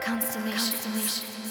Constellation. Constellation.